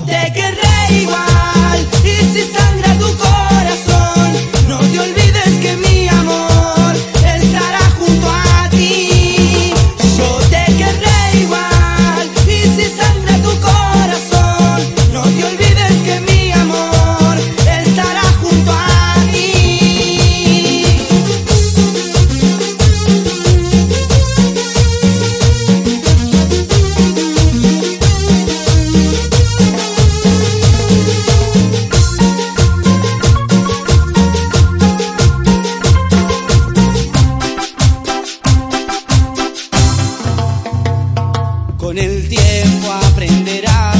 discoteca. Con el tiempo aprenderás.